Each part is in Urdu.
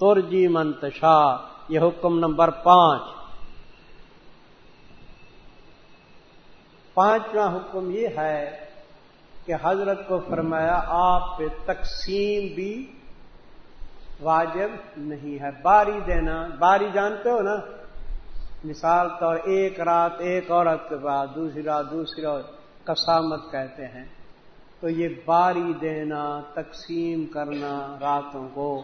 ترجی منتشا یہ حکم نمبر پانچ۔ پانچواں حکم یہ ہے کہ حضرت کو فرمایا، آپ پہ تقسیم بھی واجب نہیں ہے۔ باری دینا، باری جانتے ہو نا؟ مثال طور، ایک رات ایک عورت کے بعد، دوسری رات دوسری رات کسامت کہتے ہیں۔ تو یہ باری دینا، تقسیم کرنا راتوں کو۔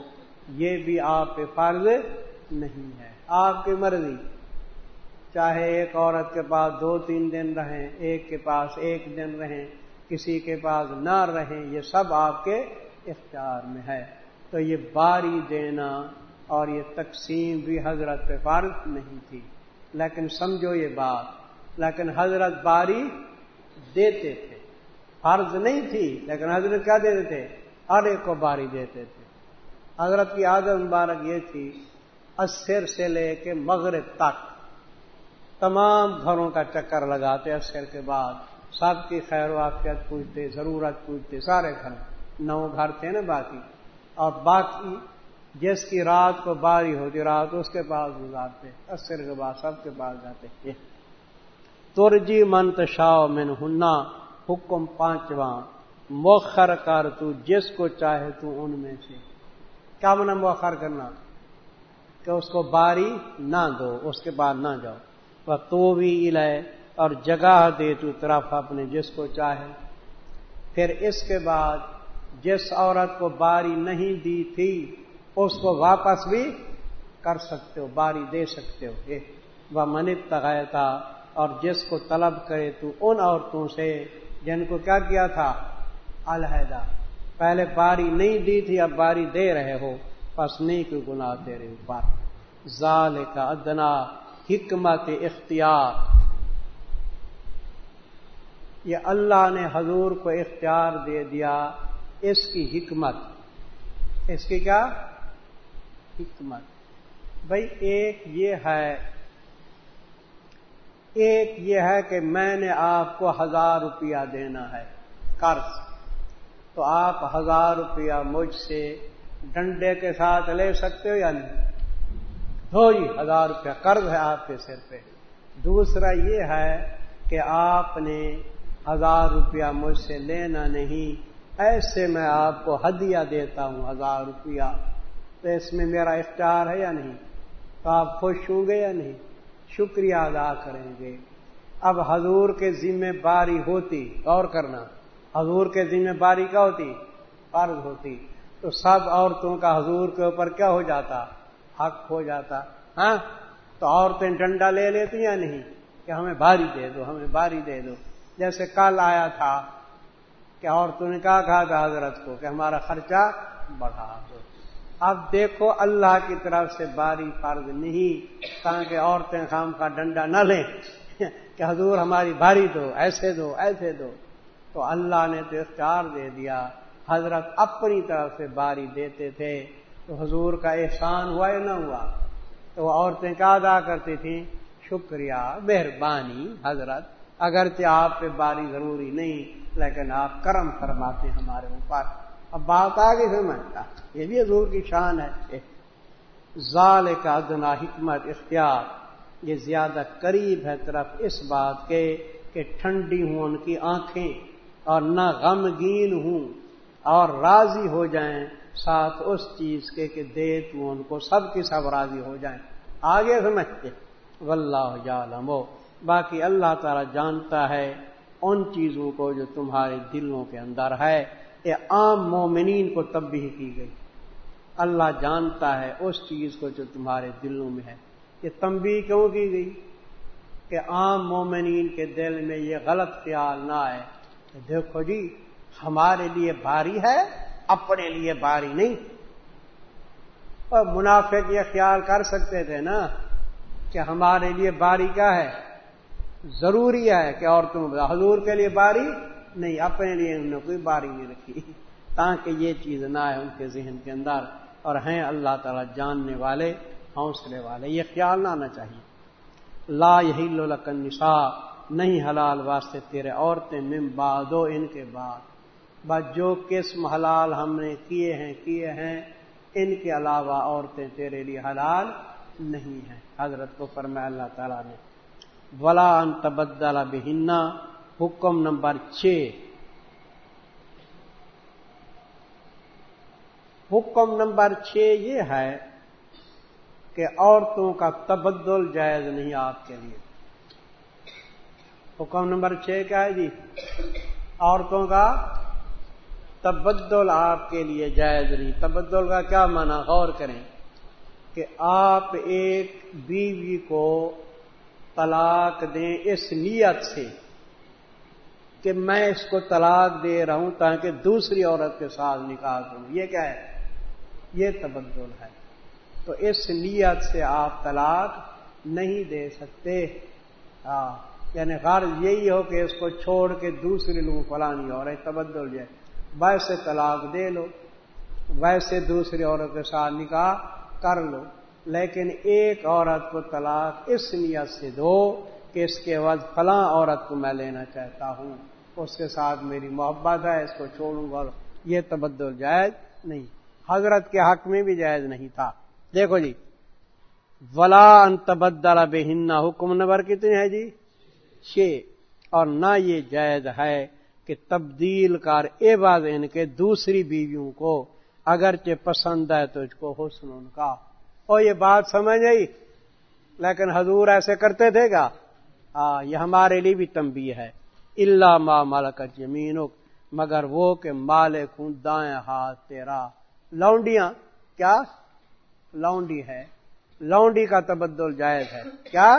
یہ بھی آپ پہ فرض نہیں ہے۔ آپ کی مرضی۔ چاہے ایک عورت کے پاس دو تین دن رہیں، ایک کے پاس ایک دن رہیں، کسی کے پاس نہ رہیں، یہ سب آپ کے اختیار میں ہے۔ تو یہ باری دینا اور یہ تقسیم بھی حضرت پہ فرض نہیں تھی۔ لیکن سمجھو یہ بات۔ لیکن حضرت باری دیتے تھے۔ فرض نہیں تھی، لیکن حضرت کیا دیتے تھے؟ ہر ایک کو باری دیتے تھے۔ حضرت کی عادت مبارک یہ تھی اثر سے لے کے مغرب تک تمام گھروں کا چکر لگاتے اثر کے بعد سب کی خیر واقعت پوچھتے، ضرورت پوچھتے، سارے گھر نو گھر تھے نا باقی۔ اور باقی جس کی رات کو باری ہوتی، رات اس کے پاس گزارتے اثر کے بعد سب کے پاس جاتے۔ ترجی منتشا من ہننا حکم پانچواں موخر کر تو جس کو چاہے تو ان میں سے۔ کیا بنا موخر کرنا کہ اس کو باری نہ دو، اس کے بعد نہ جاؤ۔ وہ تو بھی الے اور جگہ دے تو طرف اپنے جس کو چاہے۔ پھر اس کے بعد جس عورت کو باری نہیں دی تھی، اس کو واپس بھی کر سکتے ہو، باری دے سکتے ہو۔ وہ منت تغیتا اور جس کو طلب کرے تو ان عورتوں سے جن کو کیا کیا تھا؟ الحدہ پہلے باری نہیں دی تھی، اب باری دے رہے ہو۔ پس نہیں کوئی گنا تیرے اوپر۔ ظال کا ادنا، حکمت اختیار۔ یہ اللہ نے حضور کو اختیار دے دیا اس کی حکمت۔ اس کی کیا؟ حکمت۔ بھائی ایک یہ ہے، ایک یہ ہے کہ میں نے آپ کو ہزار روپیہ دینا ہے۔ قرض۔ تو آپ ہزار روپیہ مجھ سے ڈنڈے کے ساتھ لے سکتے ہو یا نہیں؟ ہو جی ہزار روپیہ قرض ہے آپ کے سر پہ۔ دوسرا یہ ہے کہ آپ نے ہزار روپیہ مجھ سے لینا نہیں، ایسے میں آپ کو ہدیہ دیتا ہوں ہزار روپیہ۔ تو اس میں میرا اختیار ہے یا نہیں؟ تو آپ خوش ہوں گے یا نہیں؟ شکریہ ادا کریں گے۔ اب حضور کے ذمہ باری ہوتی اور کرنا۔ حضور کے ذمہ باری کیا ہوتی؟ فرض ہوتی۔ تو سب عورتوں کا حضور کے اوپر کیا ہو جاتا؟ حق ہو جاتا۔ ہاں؟ تو عورتیں ڈنڈا لے لیتی یا نہیں؟ کہ ہمیں باری دے دو، ہمیں باری دے دو۔ جیسے کل آیا تھا کہ عورتوں نے کہا کہا تھا حضرت کو کہ ہمارا خرچہ بڑھا دو۔ اب دیکھو اللہ کی طرف سے باری فرض نہیں، تاکہ عورتیں خام کا ڈنڈا نہ لیں۔ کہ حضور ہماری باری دو، ایسے دو ایسے دو۔ تو اللہ نے تو اختیار دے دیا۔ حضرت اپنی طرف سے باری دیتے تھے تو حضور کا احسان ہوا یا نہ ہوا؟ تو وہ عورتیں کیا ادا کرتی تھیں؟ شکریہ، مہربانی حضرت، اگرچہ آپ پہ باری ضروری نہیں، لیکن آپ کرم فرماتے ہمارے اوپر۔ اب بات آگے سمجھتا یہ بھی حضور کی شان ہے۔ ظال کا ادنا حکمت اختیار۔ یہ زیادہ قریب ہے طرف اس بات کے کہ ٹھنڈی ہوں ان کی آنکھیں۔ اور نہ غمگین ہوں اور راضی ہو جائیں ساتھ اس چیز کے کہ دے تو ان کو سب کی سب راضی ہو جائیں۔ آگے سمجھتے واللہ ہو باقی اللہ تعالی جانتا ہے ان چیزوں کو جو تمہارے دلوں کے اندر ہے۔ یہ عام مومنین کو تبدیل کی گئی۔ اللہ جانتا ہے اس چیز کو جو تمہارے دلوں میں ہے۔ یہ تمبی کیوں کی گئی؟ کہ عام مومنین کے دل میں یہ غلط خیال نہ آئے۔ دیکھو جی ہمارے لیے باری ہے، اپنے لیے باری نہیں۔ اور منافق یہ خیال کر سکتے تھے نا کہ ہمارے لیے باری کیا ہے؟ ضروری ہے کہ اور تم حضور کے لیے باری نہیں، اپنے لیے انہوں نے کوئی باری نہیں رکھی۔ تاکہ یہ چیز نہ آئے ان کے ذہن کے اندر۔ اور ہیں اللہ تعالی جاننے والے، حوصلے والے، یہ خیال نہ آنا چاہیے۔ لا یہی لکن نسا نہیں حلال واسطے تیرے عورتیں مم بادو ان کے بعد۔ بس جو قسم حلال ہم نے کیے ہیں کیے ہیں، ان کے علاوہ عورتیں تیرے لیے حلال نہیں ہیں۔ حضرت کو فرمایا اللہ تعالیٰ نے، ولا ان تبدلا بہنا حکم نمبر چھ۔ حکم نمبر چھ یہ ہے کہ عورتوں کا تبدل جائز نہیں آپ کے لیے۔ حکم نمبر چھ کیا ہے جی؟ عورتوں کا تبدل آپ کے لیے جائز نہیں۔ تبدل کا کیا مانا غور کریں کہ آپ ایک بیوی کو طلاق دیں اس نیت سے کہ میں اس کو طلاق دے رہا ہوں تاکہ دوسری عورت کے ساتھ نکال دوں یہ کیا ہے؟ یہ تبدل ہے۔ تو اس نیت سے آپ طلاق نہیں دے سکتے۔ ہاں۔ یعنی غرض یہی ہو کہ اس کو چھوڑ کے دوسری لوگ فلانی عورت تبدل جائے۔ ویسے طلاق دے لو، ویسے دوسری عورت کے ساتھ نکاح کر لو، لیکن ایک عورت کو طلاق اس نیت سے دو کہ اس کے بعد فلاں عورت کو میں لینا چاہتا ہوں۔ اس کے ساتھ میری محبت ہے، اس کو چھوڑوں گا، یہ تبدل جائز نہیں۔ حضرت کے حق میں بھی جائز نہیں تھا۔ دیکھو جی ولا ان تبدلا بے حکم نمبر کتنے ہے جی؟ چھ اور نہ یہ جائز ہے کہ تبدیل کر اے باز ان کے دوسری بیویوں کو، اگرچہ پسند ہے تو اس کو حسن ان کا۔ اور یہ بات سمجھ گئی لیکن حضور ایسے کرتے تھے گا ہاں یہ ہمارے لیے بھی تمبی ہے۔ اللہ ما مالک زمین مگر وہ کہ مالک ہوں دائیں ہاتھ تیرا۔ لونڈیاں، کیا؟ لونڈی ہے۔ لونڈی کا تبدل جائز ہے۔ کیا؟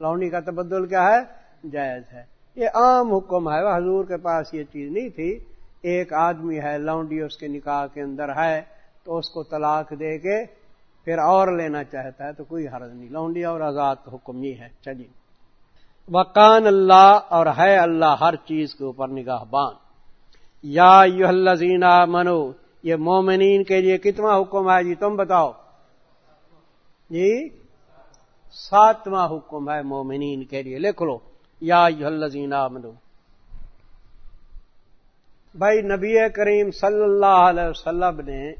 لونڈی کا تبدل کیا ہے؟ جائز ہے۔ یہ عام حکم ہے۔ حضور کے پاس یہ چیز نہیں تھی۔ ایک آدمی ہے، لونڈی، اس کے نکاح کے اندر ہے، تو اس کو طلاق دے کے پھر اور لینا چاہتا ہے، تو کوئی حرض نہیں۔ لونڈی اور آزاد حکم یہ ہے۔ چلیے۔ وکان اللہ اور ہے اللہ ہر چیز کے اوپر نگاہ بان یا یو زینا منو یہ مومنین کے لیے کتنا حکم ہے؟ جی تم بتاؤ۔ جی ساتواں حکم ہے مومنین کے لیے۔ لکھ لو۔ یا یازینا منو بھائی نبی کریم صلی اللہ علیہ وسلم نے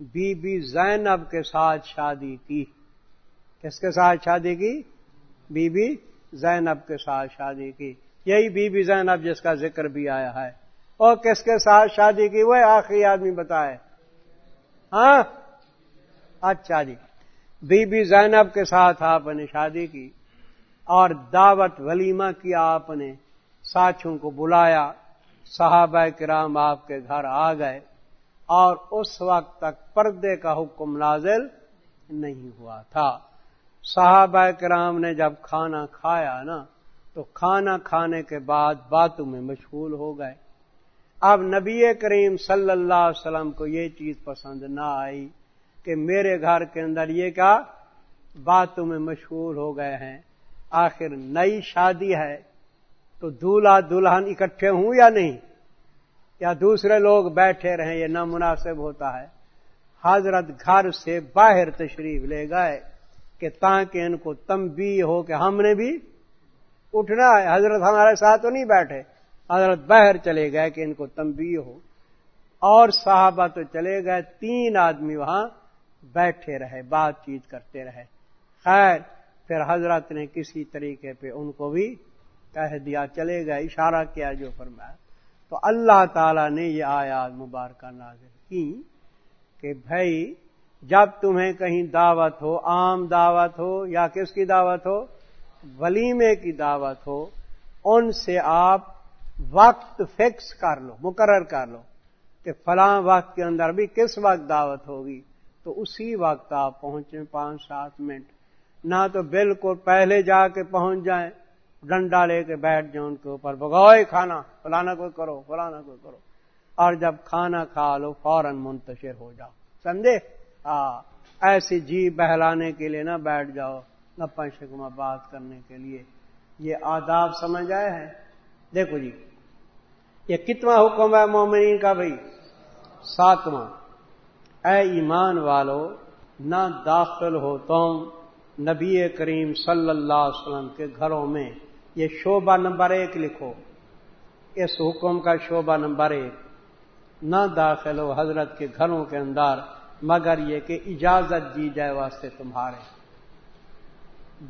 بی بی زینب کے ساتھ شادی کی۔ کس کے ساتھ شادی کی؟ بی بی زینب کے ساتھ شادی کی۔ یہی بی بی زینب جس کا ذکر بھی آیا ہے۔ اور کس کے ساتھ شادی کی؟ وہ آخری آدمی بتائے۔ ہاں؟ اچھا جی۔ بی بی زینب کے ساتھ آپ نے شادی کی۔ اور دعوت ولیمہ کیا آپ نے؟ ساتھیوں کو بلایا، صحابہ کرام آپ کے گھر آ گئے اور اس وقت تک پردے کا حکم نازل نہیں ہوا تھا۔ صحابہ کرام نے جب کھانا کھایا نا، تو کھانا کھانے کے بعد باتوں میں مشغول ہو گئے۔ اب نبی کریم صلی اللہ علیہ وسلم کو یہ چیز پسند نہ آئی کہ میرے گھر کے اندر یہ کیا باتوں میں مشہور ہو گئے ہیں۔ آخر نئی شادی ہے، تو دولہا دلہن اکٹھے ہوں یا نہیں؟ یا دوسرے لوگ بیٹھے رہیں یہ نامناسب ہوتا ہے؟ حضرت گھر سے باہر تشریف لے گئے کہ تاکہ ان کو تمبی ہو کہ ہم نے بھی اٹھنا ہے۔ حضرت ہمارے ساتھ تو نہیں بیٹھے۔ حضرت باہر چلے گئے کہ ان کو تمبی ہو۔ اور صحابہ تو چلے گئے، تین آدمی وہاں بیٹھے رہے، بات چیت کرتے رہے۔ خیر پھر حضرت نے کسی طریقے پہ ان کو بھی کہہ دیا، چلے گئے، اشارہ کیا جو فرمایا۔ تو اللہ تعالی نے یہ آیات مبارکہ نازل کی کہ بھائی، جب تمہیں کہیں دعوت ہو، عام دعوت ہو یا کس کی دعوت ہو؟ ولیمے کی دعوت ہو، ان سے آپ وقت فکس کر لو، مقرر کر لو کہ فلاں وقت کے اندر بھی کس وقت دعوت ہوگی۔ تو اسی وقت آپ پہنچیں، پانچ سات منٹ نہ تو بالکل پہلے جا کے پہنچ جائیں، ڈنڈا لے کے بیٹھ جائیں ان کے اوپر بگوئے کھانا، فلانا کوئی کرو، فلانا کوئی کرو۔ اور جب کھانا کھا لو، فوراً منتشر ہو جاؤ۔ سمجھے؟ ہاں ایسی جی بہلانے کے لیے نہ بیٹھ جاؤ گپا شکما بات کرنے کے لیے۔ یہ آداب سمجھ آئے ہیں؟ دیکھو جی یہ کتنا حکم ہے مومنین کا بھائی؟ ساتواں، اے ایمان والو، نہ داخل ہو تم نبی کریم صلی اللہ علیہ وسلم کے گھروں میں یہ شعبہ نمبر ایک لکھو۔ اس حکم کا شعبہ نمبر ایک۔ نہ داخل ہو حضرت کے گھروں کے اندر، مگر یہ کہ اجازت دی جائے واسطے تمہارے۔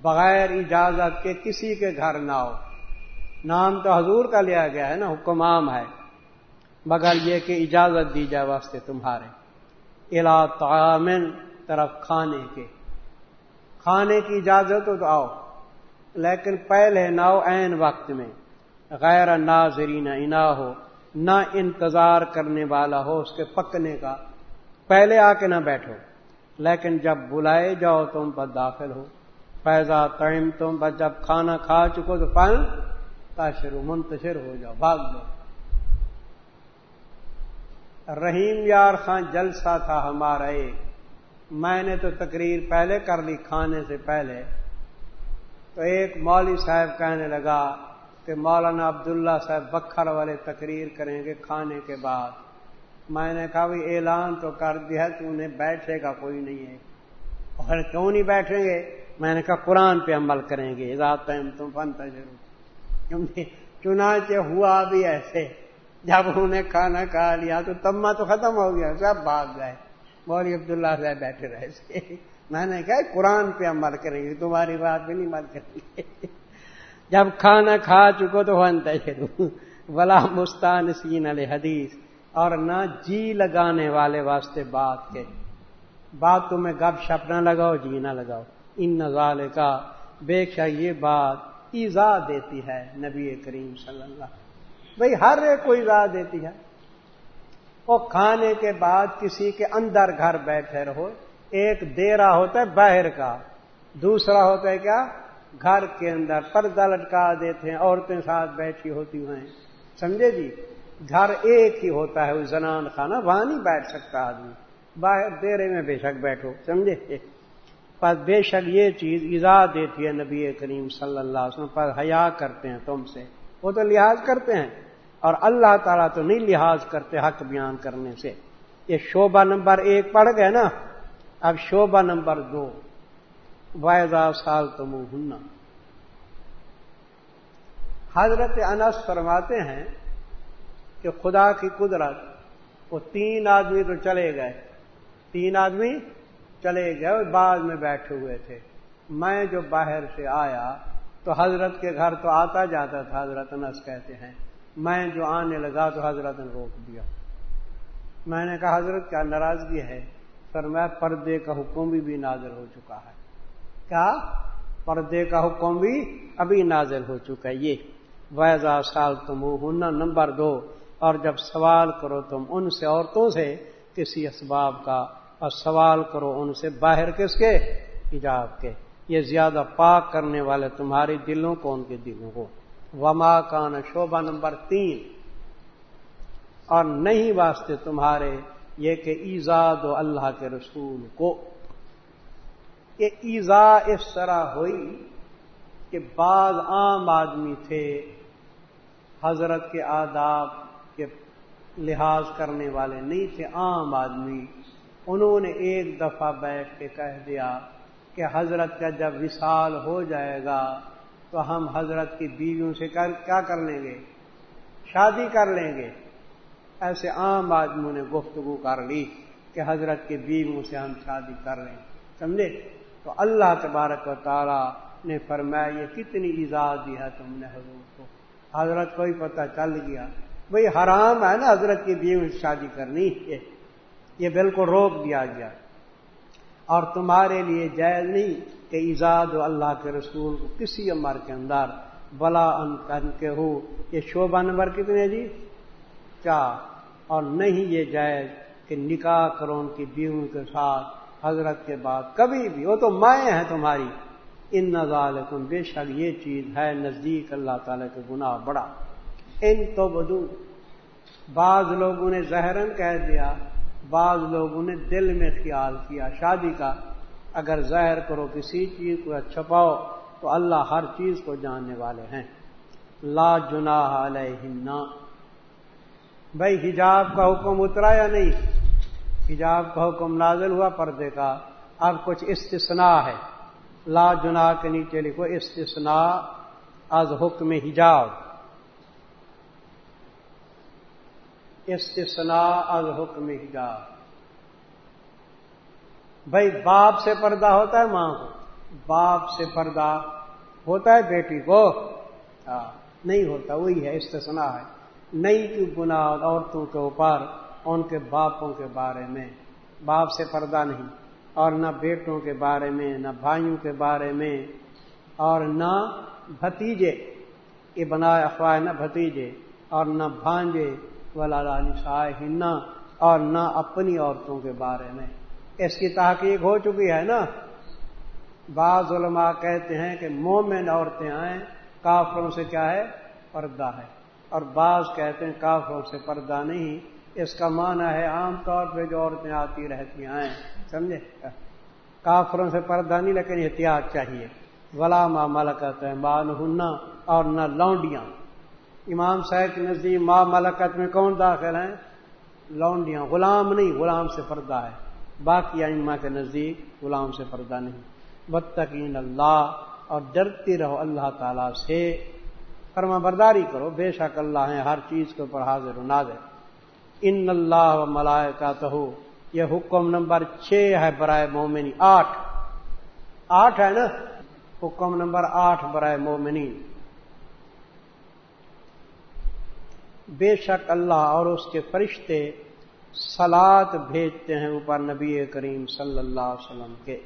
بغیر اجازت کے کسی کے گھر نہ ہو۔ نام تو حضور کا لیا گیا ہے نا، حکم عام ہے۔ مگر یہ کہ اجازت دی جائے واسطے تمہارے۔ الا تعامن طرف کھانے کے۔ کھانے کی اجازت ہو تو آؤ۔ لیکن پہلے نہ ہو عین وقت میں۔ غیر ناظرین انا ہو، نہ انتظار کرنے والا ہو اس کے پکنے کا۔ پہلے آ کے نہ بیٹھو۔ لیکن جب بلائے جاؤ تم پر داخل ہو۔ پیدا ٹائم تم پر جب کھانا کھا چکو تو پن تاشر منتشر ہو جاؤ، بھاگ دو رحیم یار خان جلسہ تھا ہمارا ایک۔ میں نے تو تقریر پہلے کر لی کھانے سے پہلے، تو ایک مولوی صاحب کہنے لگا کہ مولانا عبداللہ صاحب بکھر والے تقریر کریں گے کھانے کے بعد۔ میں نے کہا بھائی اعلان تو کر دیا کہ انہیں بیٹھے گا، کوئی نہیں ہے۔ اور کیوں نہیں بیٹھیں گے؟ میں نے کہا قرآن پہ عمل کریں گے رات ٹائم تم فنتا ضرور۔ چنانچہ ہوا بھی ایسے، جب انہوں نے کھانا کھا لیا تو تما تو ختم ہو گیا، سب بھاگ گئے۔ مولوی عبداللہ صاحب بیٹھے رہے میں نے کہا، قرآن پہ عمل کریں گے، تمہاری بات بھی نہیں مل کریں گے۔ جب کھانا کھا چکو تو بلا مستان سین علیہ حدیث اور نہ جی لگانے والے واسطے بات کے بات تمہیں گپ شپ نہ لگاؤ جی نہ لگاؤ۔ ان نظال کا بے شک یہ بات ایزا دیتی ہے نبی کریم صلی اللہ بھائی ہر ایک کو ایزا دیتی ہے۔ وہ کھانے کے بعد کسی کے اندر گھر بیٹھے رہو۔ ایک دیرا ہوتا ہے باہر کا، دوسرا ہوتا ہے کیا؟ گھر کے اندر۔ پردہ لٹکا دیتے ہیں، عورتیں ساتھ بیٹھی ہوتی ہیں۔ سمجھے جی؟ گھر ایک ہی ہوتا ہے، وہ زنان خانہ، وہاں نہیں بیٹھ سکتا آدمی۔ باہر دیرے میں بے شک بیٹھو، سمجھے؟ پر بے شک یہ چیز ایزا دیتی ہے نبی کریم صلی اللہ علیہ وسلم، پر حیا کرتے ہیں تم سے۔ وہ تو لحاظ کرتے ہیں۔ اور اللہ تعالیٰ تو نہیں لحاظ کرتے حق بیان کرنے سے۔ یہ شعبہ نمبر ایک پڑھ گئے نا؟ اب شعبہ نمبر دو۔ وائزا سال تم ہننا حضرت انس فرماتے ہیں کہ خدا کی قدرت، وہ تین آدمی تو چلے گئے۔ تین آدمی چلے گئے اور بعد میں بیٹھے ہوئے تھے۔ میں جو باہر سے آیا تو حضرت کے گھر تو آتا جاتا تھا، حضرت انس کہتے ہیں۔ میں جو آنے لگا تو حضرت نے روک دیا۔ میں نے کہا، حضرت، کیا ناراضگی ہے؟ سر، میں پردے کا حکم بھی بھی نازل ہو چکا ہے۔ کیا؟ پردے کا حکم بھی ابھی نازل ہو چکا ہے۔ یہ ویزا سال تم ہننا نمبر دو۔ اور جب سوال کرو تم ان سے عورتوں سے کسی اسباب کا، اور سوال کرو ان سے باہر کس کے؟ حجاب کے۔ یہ زیادہ پاک کرنے والے تمہارے دلوں کو ان کے دلوں کو۔ وما کان شعبہ نمبر تین۔ اور نہیں واسطے تمہارے یہ کہ ایزاد و اللہ کے رسول کو۔ یہ ایزا اس طرح ہوئی کہ بعض عام آدمی تھے حضرت کے آداب کے لحاظ کرنے والے نہیں تھے، عام آدمی۔ انہوں نے ایک دفعہ بیٹھ کے کہہ دیا کہ حضرت کا جب وصال ہو جائے گا تو ہم حضرت کی بیویوں سے کیا کر لیں گے؟ شادی کر لیں گے؟ ایسے عام آدمیوں نے گفتگو کر لی کہ حضرت کی بیویوں سے ہم شادی کر لیں۔ سمجھے؟ تو اللہ تبارک و تعالی نے فرمایا، یہ کتنی ایجاد دی ہے تم نے حضرت کو۔ حضرت کو ہی پتہ چل گیا۔ بھئی حرام ہے نا حضرت کی بیوی سے شادی کرنی؟ ہے یہ بالکل روک دیا گیا۔ اور تمہارے لیے جائز نہیں۔ کہ ایزاد و اللہ کے رسول کو کسی عمر کے اندر، بلا ان کر کے ہو۔ یہ شعبہ نمبر کتنے جی؟ چار۔ اور نہیں یہ جائز کہ نکاح کرو ان کی بیوی کے ساتھ، حضرت کے بعد کبھی بھی۔ وہ تو مائیں ہیں تمہاری۔ ان نظال بے شک یہ چیز ہے نزدیک اللہ تعالی کے گناہ بڑا۔ ان تو بدو بعض لوگوں نے زہرن کہہ دیا، بعض لوگوں نے دل میں خیال کیا شادی کا۔ اگر ظاہر کرو کسی چیز کو چھپاؤ تو اللہ ہر چیز کو جاننے والے ہیں۔ لا جناح علیہ بھائی حجاب کا حکم اترا یا نہیں؟ حجاب کا حکم نازل ہوا پردے کا۔ اب کچھ استثناء ہے۔ لا جناح کے نیچے لکھو استثناء از حکم حجاب۔ استثناء از حکم حجاب۔ بھائی باپ سے پردہ ہوتا ہے ماں کو۔ باپ سے پردہ ہوتا ہے بیٹی کو۔ ہاں، نہیں ہوتا وہی ہے استثنا ہے۔ نئی کی بنیاد عورتوں کے اوپر ان کے باپوں کے بارے میں۔ باپ سے پردہ نہیں اور نہ بیٹوں کے بارے میں نہ بھائیوں کے بارے میں اور نہ بھتیجے۔ یہ بنا افواہ نہ بھتیجے اور نہ بھانجے ولا نہ اور نہ اپنی عورتوں کے بارے میں۔ اس کی تحقیق ہو چکی ہے نا۔ بعض علماء کہتے ہیں کہ مومن عورتیں آئیں، کافروں سے کیا ہے پردہ ہے۔ اور بعض کہتے ہیں کافروں سے پردہ نہیں۔ اس کا معنی ہے عام طور پہ جو عورتیں آتی رہتی ہیں، سمجھے؟ کافروں سے پردہ نہیں، لیکن احتیاط چاہیے۔ غلام ملکت ہے مان ہننا اور نہ لونڈیاں۔ امام صاحب کے نزدیک ماں ملکت میں کون داخل ہیں؟ لونڈیاں، غلام نہیں، غلام سے پردہ ہے۔ باقی اما کے نزدیک غلام سے پردہ نہیں۔ بدتقین اللہ اور ڈرتی رہو اللہ تعالی سے۔ فرما برداری کرو، بے شک اللہ ہے ہر چیز کے اوپر حاضر و نازر ان اللہ و ملائے کا تو یہ حکم نمبر چھ ہے برائے مومنی آٹھ۔ آٹھ ہے نا؟ حکم نمبر آٹھ برائے مومنی بے شک اللہ اور اس کے فرشتے سلاد بھیجتے ہیں اوپر نبی کریم صلی اللہ علیہ وسلم کے۔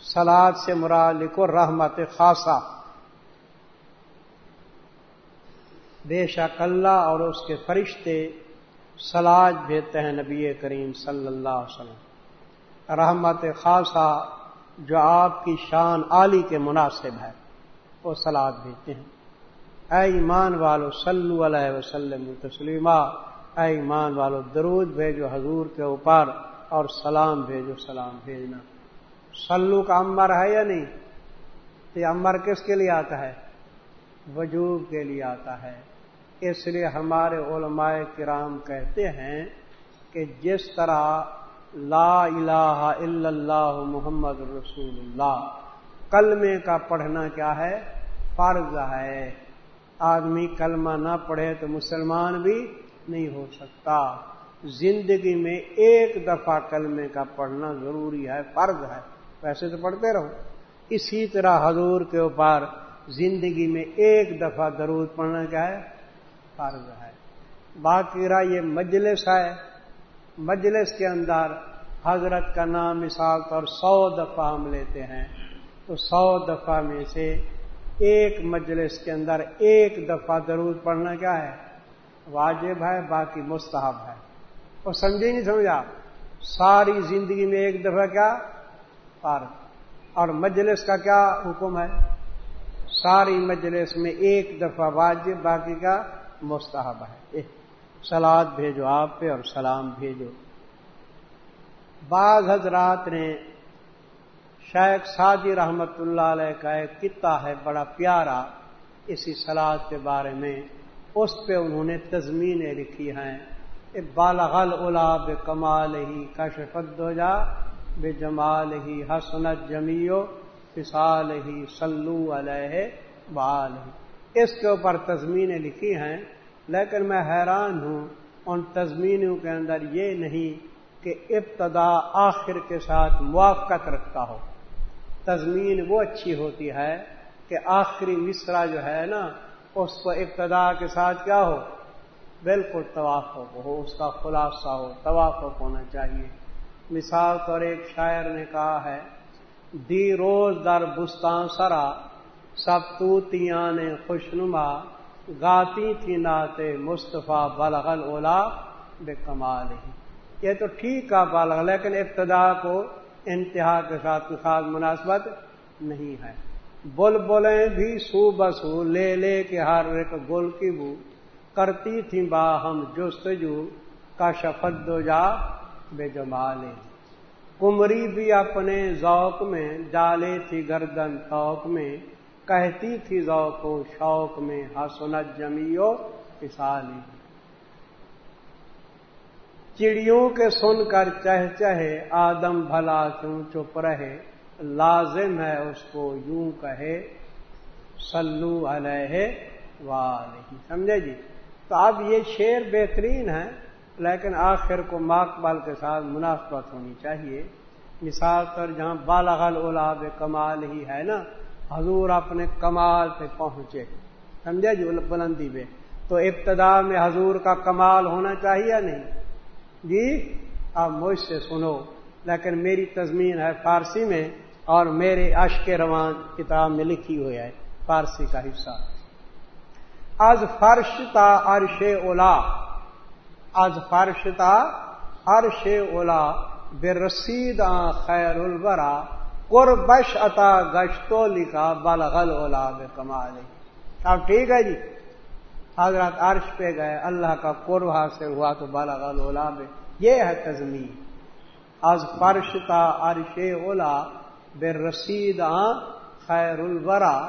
سلاد سے مراد لکھو رحمت خاصا بے شک اللہ اور اس کے فرشتے سلاد بھیجتے ہیں نبی کریم صلی اللہ علیہ وسلم۔ رحمت خاصا جو آپ کی شان عالی کے مناسب ہے، وہ سلاد بھیجتے ہیں۔ اے ایمان والو، صلو علیہ وسلم تسلیمہ اے ایمان والو درود بھیجو حضور کے اوپر اور سلام بھیجو، سلام بھیجنا۔ سلو کا امر ہے یا نہیں؟ تو یہ امر کس کے لیے آتا ہے؟ وجوب کے لیے آتا ہے۔ اس لیے ہمارے علماء کرام کہتے ہیں کہ جس طرح لا الہ الا اللہ محمد رسول اللہ، کلمے کا پڑھنا کیا ہے؟ فرض ہے۔ آدمی کلمہ نہ پڑھے تو مسلمان بھی نہیں ہو سکتا۔ زندگی میں ایک دفعہ کلمے کا پڑھنا ضروری ہے، فرض ہے۔ ویسے تو پڑھتے رہو۔ اسی طرح حضور کے اوپر زندگی میں ایک دفعہ درود پڑھنا کیا ہے؟ فرض ہے۔ باقی رہا یہ مجلس ہے۔ مجلس کے اندر حضرت کا نام، مثال پر سو دفعہ ہم لیتے ہیں۔ تو سو دفعہ میں سے ایک مجلس کے اندر ایک دفعہ درود پڑھنا کیا ہے؟ واجب ہے، باقی مستحب ہے۔ وہ سمجھے نہیں سمجھا؟ ساری زندگی میں ایک دفعہ کیا؟ پار۔ اور مجلس کا کیا حکم ہے؟ ساری مجلس میں ایک دفعہ واجب، باقی کا مستحب ہے۔ سلاد بھیجو آپ پہ اور سلام بھیجو۔ بعض حضرات نے شیخ ساجی رحمت اللہ علیہ کا ایک کتا ہے، بڑا پیارا، اسی سلاد کے بارے میں۔ اس پہ انہوں نے تزمینیں لکھی ہیں۔ بالغل الا بے کمال ہی کشفت دو جا بے جمال ہی حسنت جمیو فسال ہی سلو علیہ بال ہی اس کے اوپر تزمینیں لکھی ہیں، لیکن میں حیران ہوں ان تزمینوں کے اندر یہ نہیں کہ ابتدا آخر کے ساتھ موافقت رکھتا ہو۔ تزمین وہ اچھی ہوتی ہے کہ آخری مصرا جو ہے نا اس کو ابتدا کے ساتھ کیا ہو؟ بالکل توافق ہو، اس کا خلاصہ ہو، توافق ہونا چاہیے۔ مثال طور ایک شاعر نے کہا ہے، دی روز در بستان سرا، سب توتیاں نے خوشنما، گاتی تھی ناتے مصطفیٰ بلغل اولا بے کمال ہی یہ تو ٹھیک کا بالغ لیکن ابتدا کو انتہا کے ساتھ مناسبت نہیں ہے۔ بل بولیں بھی سو بسو، لے لے کے ہر ایک گل کی بو۔ کرتی تھی با ہم جستجو کا شفت دو جا بے جمال کمری بھی اپنے ذوق میں ڈالے تھی گردن توق میں۔ کہتی تھی ذوق و شوق میں، حسنت جمیو کسالی چڑیوں کے سن کر چہ چہے، آدم بھلا کیوں چپ رہے؟ لازم ہے اس کو یوں کہے سلو علیہ والی سمجھے جی؟ تو اب یہ شعر بہترین ہے، لیکن آخر کو ماکبال کے ساتھ مناسبت ہونی چاہیے۔ مثال پر جہاں بالغل اولاب کمال ہی ہے نا، حضور اپنے کمال پہ پہنچے۔ سمجھے جی؟ بلندی پہ۔ تو ابتدا میں حضور کا کمال ہونا چاہیے یا نہیں؟ جی؟ آپ مجھ سے سنو، لیکن میری تزمین ہے فارسی میں۔ اور میرے اشک روان کتاب میں لکھی ہوئی ہے، فارسی کا حصہ۔ از فرش تا عرش اولا از فرش تا عرش اولا بے رسید خیر البرا قربش عطا گشتو لکھا بلغل اولا بے کمال اب ٹھیک ہے جی؟ حضرت عرش پہ گئے، اللہ کا قرب حاصل ہوا تو بلغل اولا بے یہ ہے تزمین۔ از فرش تا عرش اولا بے رسید خیر البرا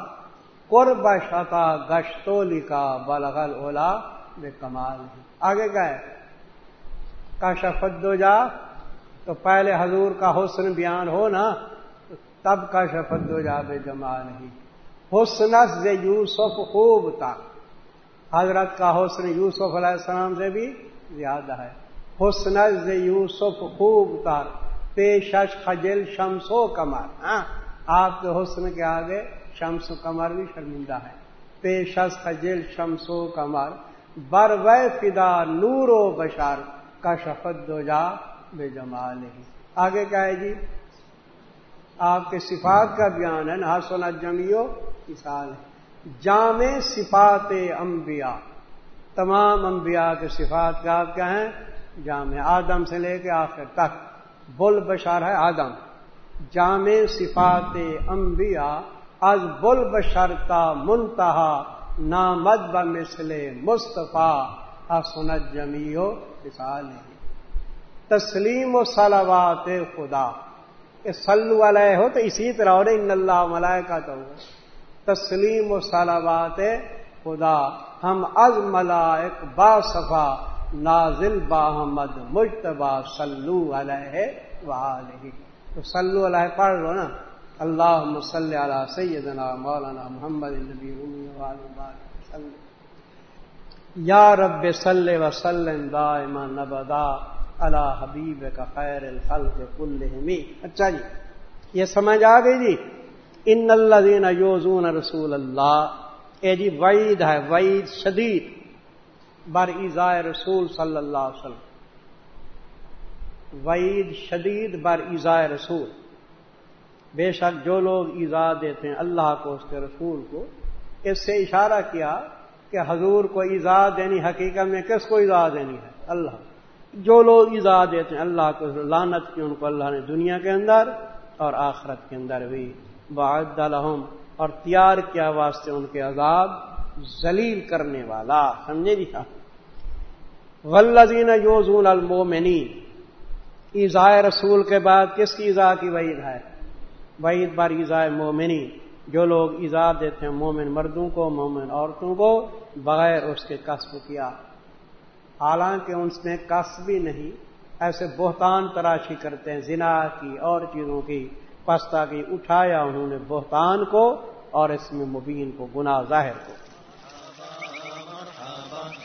قرب شتا گشتولی کا بلغل اولا بے کمال آگے گئے۔ کا شفت جا، تو پہلے حضور کا حسن بیان ہو نا، تو تب کا شفت دو جا بے جمال نہیں حسن سے یوسف خوب تھا۔ حضرت کا حسن یوسف علیہ السلام سے بھی زیادہ ہے۔ حسن سے یوسف خوب تھا۔ پیشش خجل شمس و کمر ہاں؟ آپ کے حسن کے آگے شمس و کمر بھی شرمندہ ہے۔ پیشش خجل شمس و کمر بر و فدا نور و بشار کا شفت دو جا بے جمال ہی آگے کیا ہے جی؟ آپ کے صفات کا بیان ہے نہ سونا جمیو مثال ہے۔ جامع صفات انبیاء، تمام انبیاء کے صفات کا آپ کیا ہیں؟ جامع، آدم سے لے کے آخر تک۔ بل بشار ہے آدم۔ جامع صفات انبیاء از بل بشرتا منتہا نامد ب مصطفیٰ۔ حسنت جمیو مثال تسلیم و سلوات خدا۔ یہ سلو علیہ ہو تو اسی طرح اور ان اللہ ملائے کا تو تسلیم و سلوات خدا۔ ہم از ملائک با صفا۔ نازل باحمد مجتبا سلو علیہ وآلہ۔ تو سلو علیہ پڑھ لو نا۔ اللہ مسل علی سیدنا مولانا محمد نبی یا رب صلی وسلم دائما نبدا علی حبیب کا خیر الخلق کلہمی اچھا جی یہ سمجھ آ گئی جی؟ ان اللہ دین یوزون رسول اللہ۔ اے جی وعید ہے، وعید شدید۔ بر ایزائے رسول صلی اللہ علیہ وسلم۔ وعید شدید بر ایزائے رسول۔ بے شک جو لوگ ایزا دیتے ہیں اللہ کو، اس کے رسول کو، اس سے اشارہ کیا کہ حضور کو ایزا دینی حقیقت میں کس کو ایزا دینی ہے؟ اللہ۔ جو لوگ ایزا دیتے ہیں اللہ کو لانت کی، ان کو اللہ نے دنیا کے اندر اور آخرت کے اندر بھی بعد الحم اور تیار کیا واسطے ان کے عذاب ذلیل کرنے والا، سمجھے جی ولزین یوزون المومنی ایزائے رسول کے بعد کس کی ایزا کی وعید ہے؟ وعید بار ایزائے مومنی جو لوگ ایزا دیتے ہیں، مومن مردوں کو، مومن عورتوں کو بغیر اس کے قصب کیا۔ حالانکہ ان میں قصب بھی نہیں، ایسے بہتان تراشی کرتے ہیں، زنا کی، اور چیزوں کی۔ پستا کی اٹھایا انہوں نے بہتان کو اور اس میں مبین کو، گناہ ظاہر کو۔